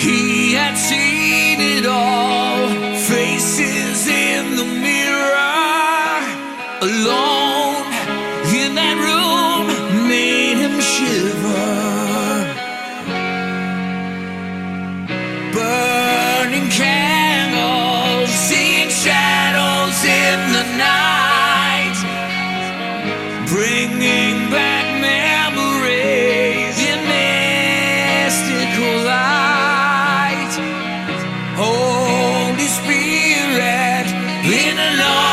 He had seen it all. Faces in the mirror, alone in that room, made him shiver. Burning candles, seeing shadows in the night, bringing. alone.